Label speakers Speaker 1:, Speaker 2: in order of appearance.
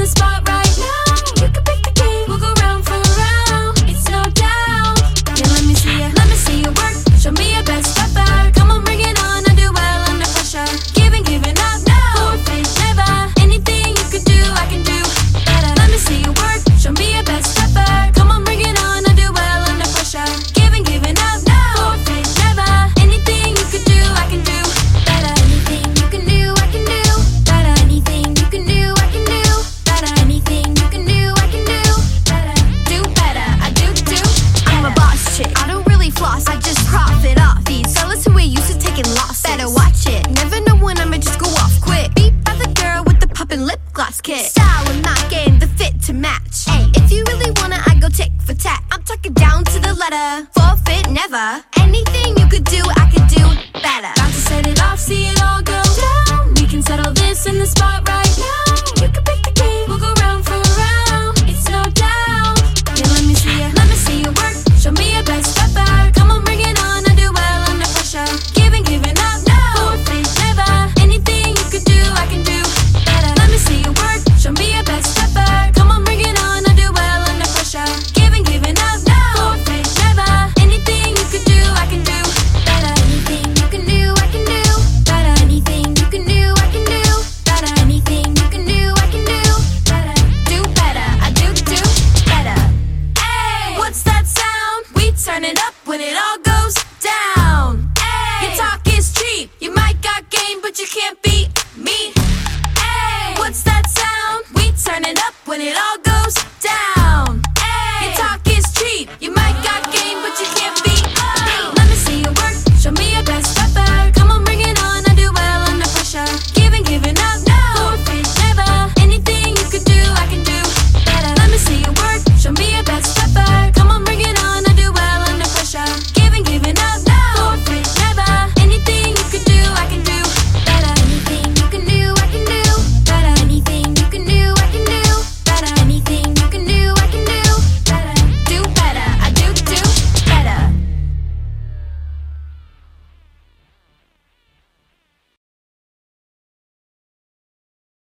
Speaker 1: the spot right now. You could gotta forfeit never. Anything you could do, I
Speaker 2: turning up when
Speaker 1: it all goes.